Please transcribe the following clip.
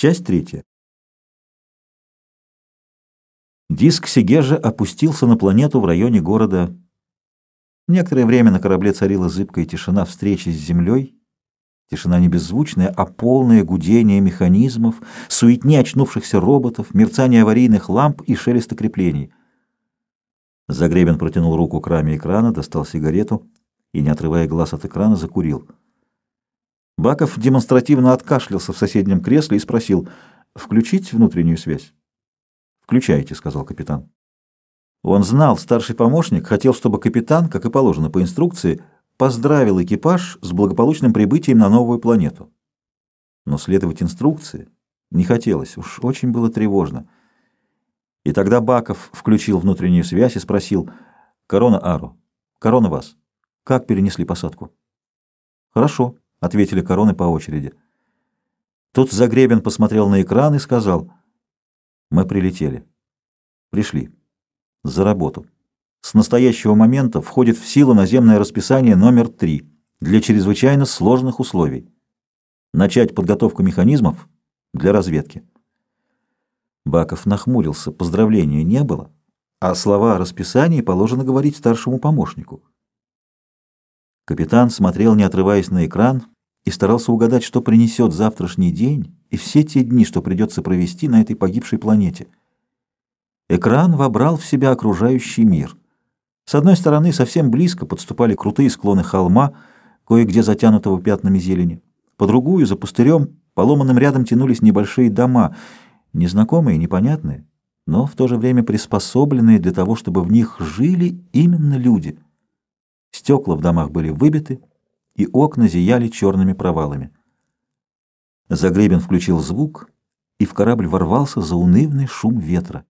Часть третья. Диск Сигежа опустился на планету в районе города. Некоторое время на корабле царила зыбкая тишина встречи с Землей. Тишина не беззвучная, а полное гудение механизмов, суетни очнувшихся роботов, мерцание аварийных ламп и шелеста креплений. Загребен протянул руку к раме экрана, достал сигарету и, не отрывая глаз от экрана, закурил. Баков демонстративно откашлялся в соседнем кресле и спросил, «Включить внутреннюю связь?» «Включайте», — сказал капитан. Он знал, старший помощник хотел, чтобы капитан, как и положено по инструкции, поздравил экипаж с благополучным прибытием на новую планету. Но следовать инструкции не хотелось, уж очень было тревожно. И тогда Баков включил внутреннюю связь и спросил, «Корона Ару, корона вас, как перенесли посадку?» «Хорошо», — ответили короны по очереди. Тут Загребин посмотрел на экран и сказал, «Мы прилетели. Пришли. За работу. С настоящего момента входит в силу наземное расписание номер 3 для чрезвычайно сложных условий. Начать подготовку механизмов для разведки». Баков нахмурился, поздравления не было, а слова о расписании положено говорить старшему помощнику. Капитан смотрел, не отрываясь на экран, и старался угадать, что принесет завтрашний день и все те дни, что придется провести на этой погибшей планете. Экран вобрал в себя окружающий мир. С одной стороны, совсем близко подступали крутые склоны холма, кое-где затянутого пятнами зелени. По другую, за пустырем, поломанным рядом тянулись небольшие дома, незнакомые, непонятные, но в то же время приспособленные для того, чтобы в них жили именно люди — Стекла в домах были выбиты, и окна зияли черными провалами. Загребен включил звук, и в корабль ворвался заунывный шум ветра.